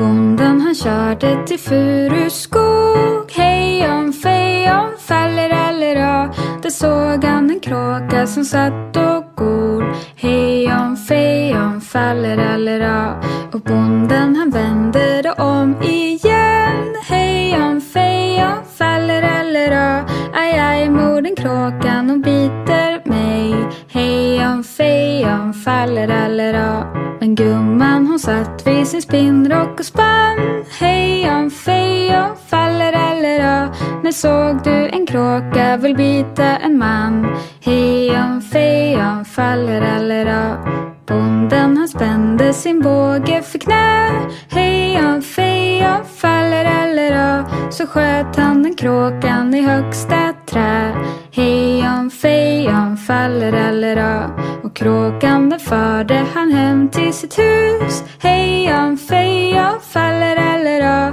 Bonden han körde till Furuskog. Hej om fej om faller eller a Där såg han en kråka som satt och gol. Hej om fej om faller eller a Och bonden han vände det om i sin spinnrock och spann. Hej om fej om faller eller ja. När såg du en kråka vill bita en man? Hej om fej om faller eller ja. Bonden han spände sin båge för knä. Hej om fej om faller eller ja. Så sköt han den kråkan i högsta trä. Hej om fej om faller eller ja. Och kråkan den förde han hem till sitt hus. Hej om fej faller eller ja.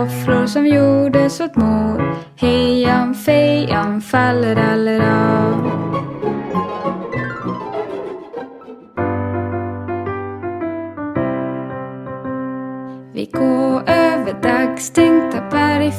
Tofflor som gjordes åt mor. Hejan fejan fallerallera. faller. Vi går över dagstänkta berg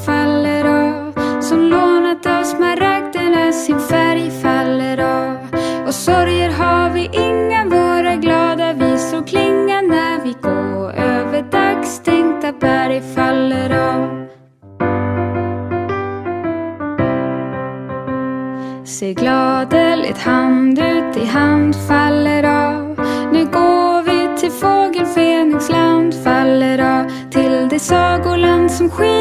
Se gladeligt hand ut i hand faller av. Nu går vi till fågelfenixland faller av Till det sagoland som skiner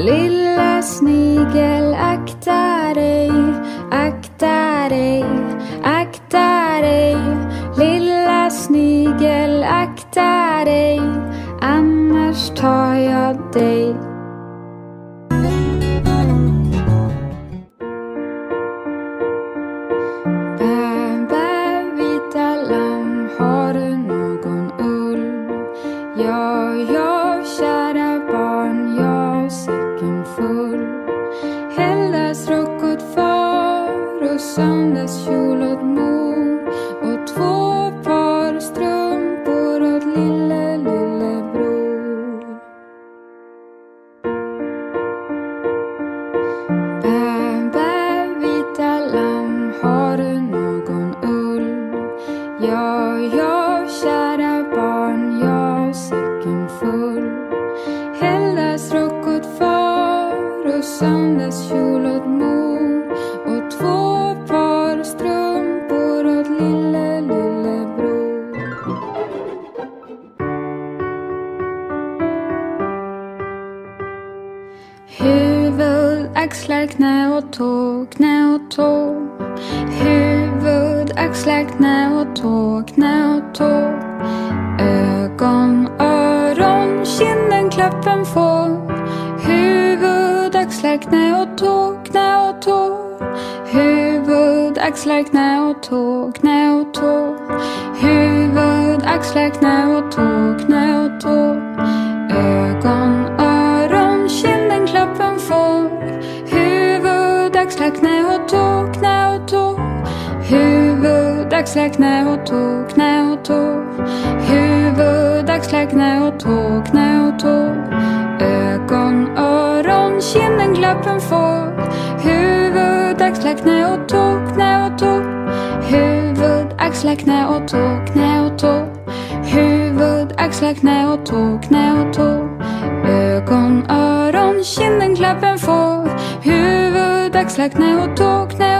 Lilla snigel, akta dig, axlar, knä och tå, knä och tå. Huvud, axlar, knä och tå, knä och tå. Huvud, axlar, knä och tå, knä och tå. Ögon, öron, kinden, klappen får. Huvud, axlar, knä och tå, knä och tå. Huvud, axlar, knä och tå, knä och tå. Huvud, axlar, knä och tå, knä och tå. Ögon, öron, kinden, klappen får. Huvud, axlar, knä och tå, knä och tå. Huvud, axlar, knä och tå, knä och tå. Huvud, axlar, knä och tå, knä och tå. Ögon, öron, kinden, klappen får. Huvud, axlar, knä och tå, knä och tå.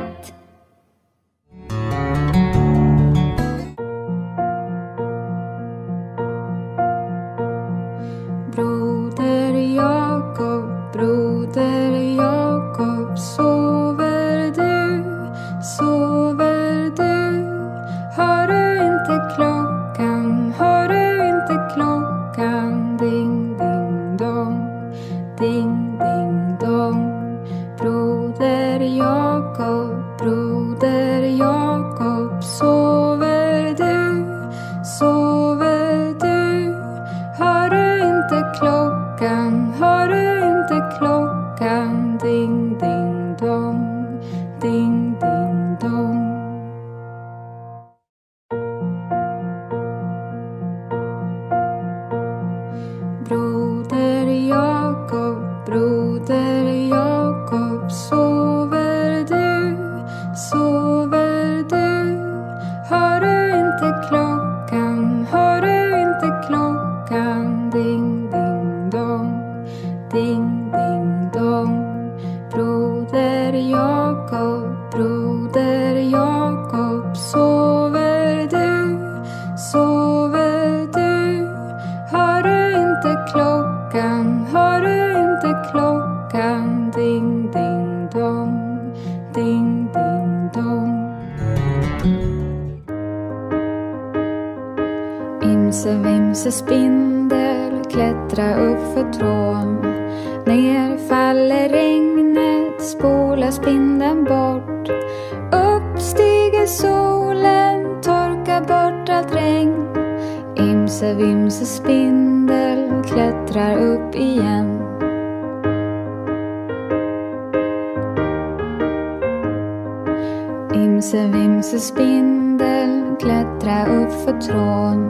uppför trån.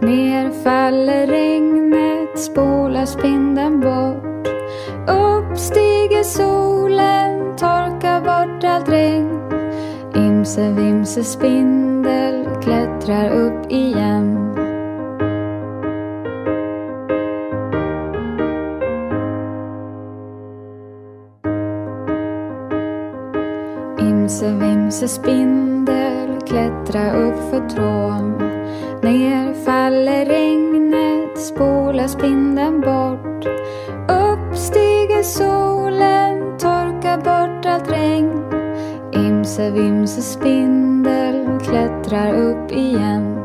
Ner faller regnet, spolar spindeln bort. Upp stiger solen, torkar bort allt regn. Imse vimse spindel klättrar upp igen. Imse vimse spindel klättra upp för trån. Ner faller regnet, spolas pinden bort. Upp stiger solen, torkar bort allt regn. Imse vimse spindel klättrar upp igen.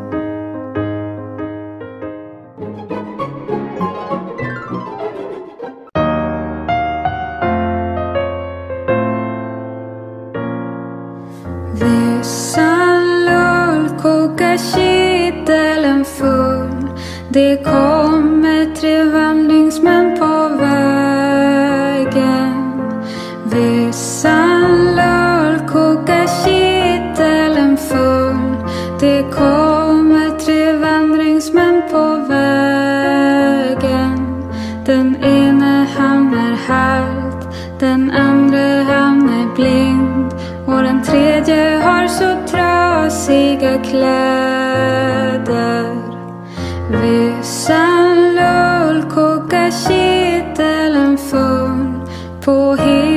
Vissan lull kokar kitteln full på himlen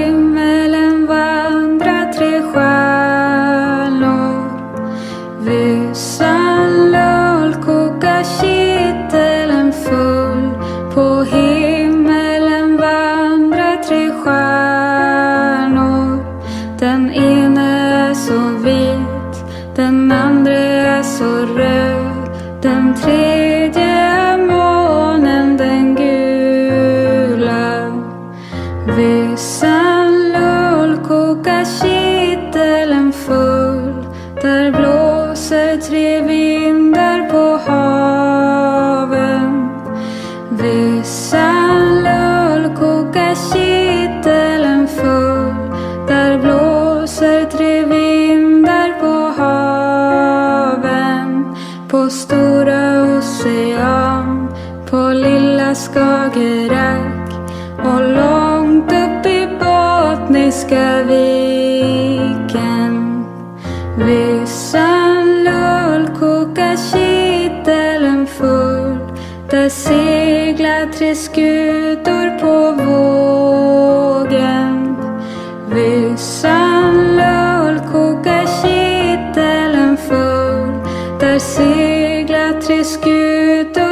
do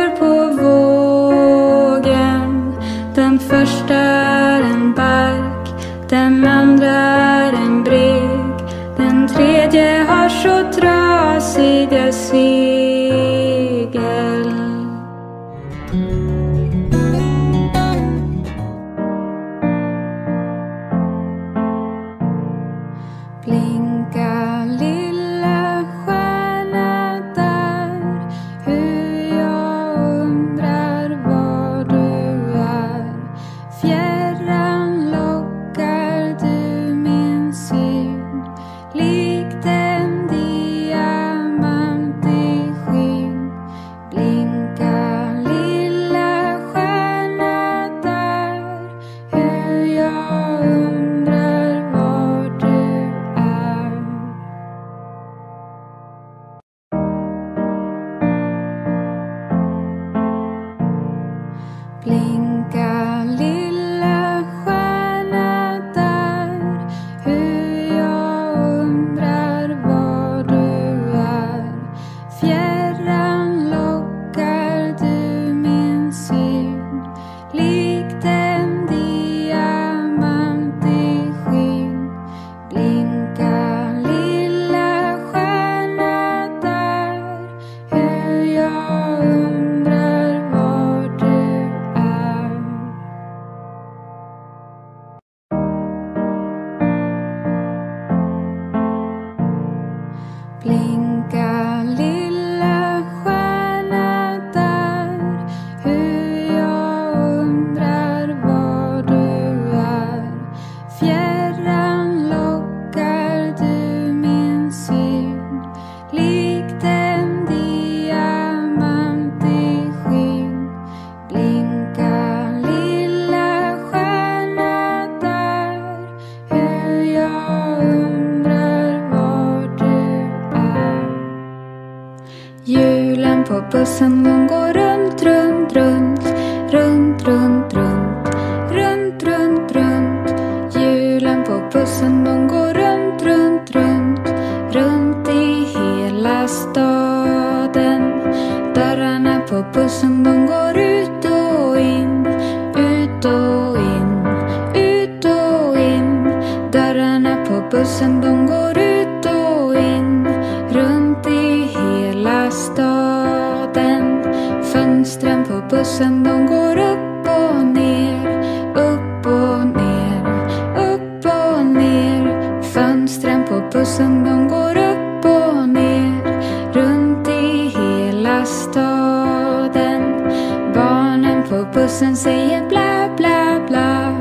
på bussen säger bla bla bla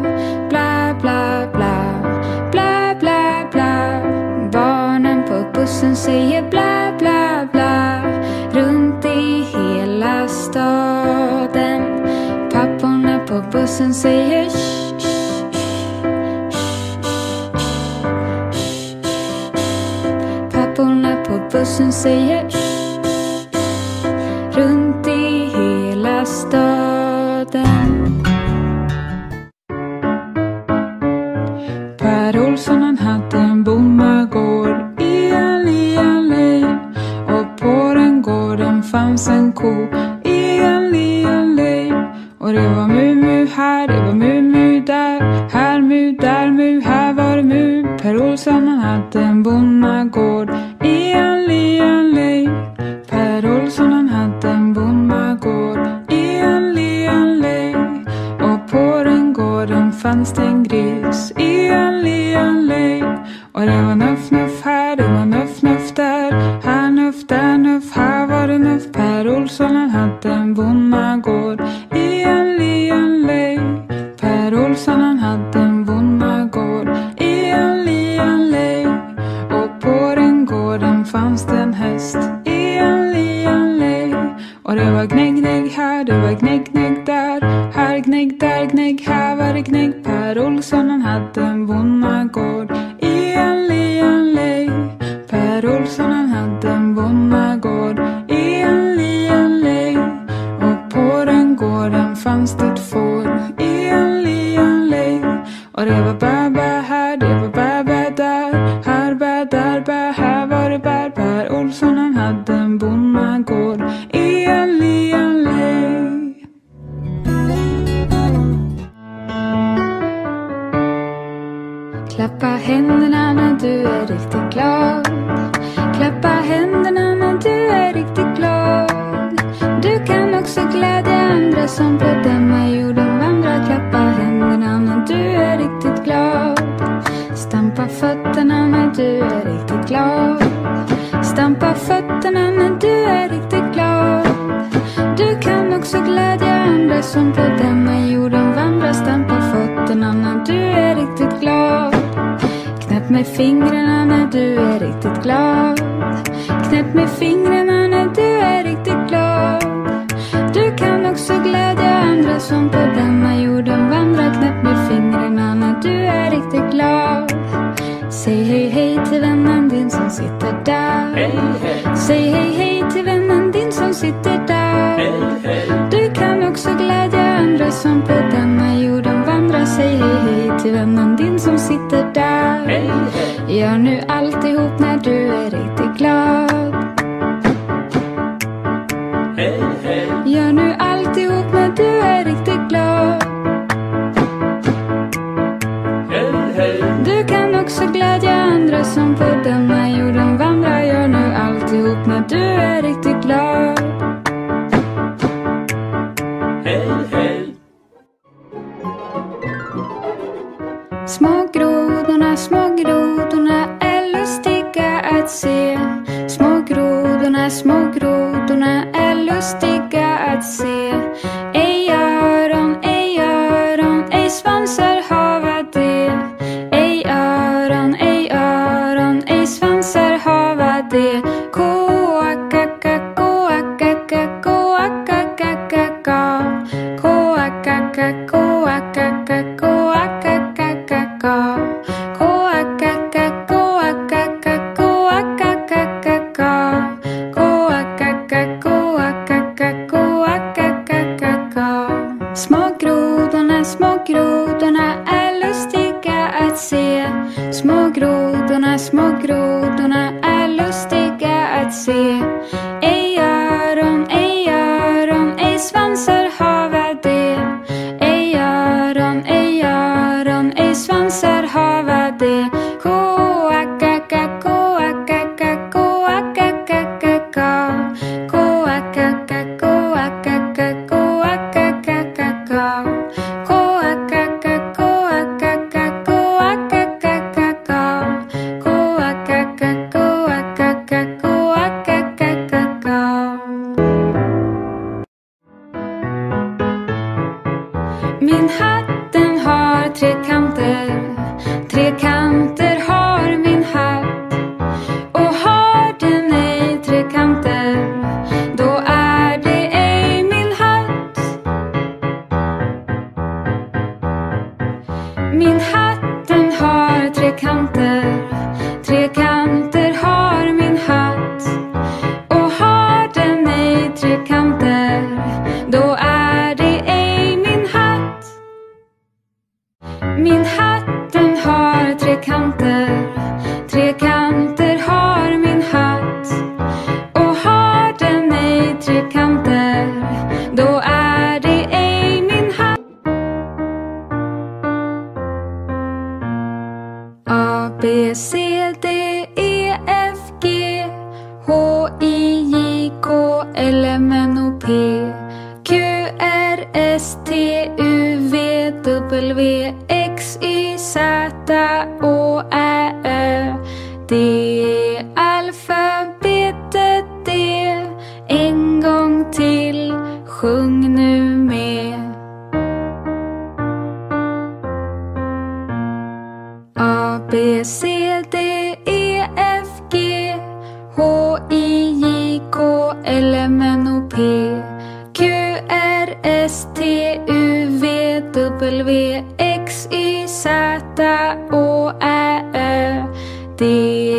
bla bla bla bla bla bla. Barnen på bussen säger bla bla bla. Runt i hela staden. Papporna på bussen säger shh, shh, shh, Papporna på bussen säger shh. Maria Mumu had a Där gnägg, där gnägg, här var det gnägg. Per Olsson han hade en bonnagård i en lien lej. Per Olsson han hade en bonnagård i en lien lej. Och på den gården fanns det som på denna jorden vandrar stampar fötterna när du är riktigt glad. Knäpp med fingrarna när du är riktigt glad. till vännen din som sitter där. Hej hej! Gör nu alltihop när It's ace from Min hatt den har tre kanter, tre kanter Å, Ä, Ö. Det är alfabetet det. En gång till, sjung nu med. A, B, C, D, E, F, G. H, I, J, K, L, M, N, O, P. Q, R, S, T, U, V, W, Ä, Å, Ä, Ö. Det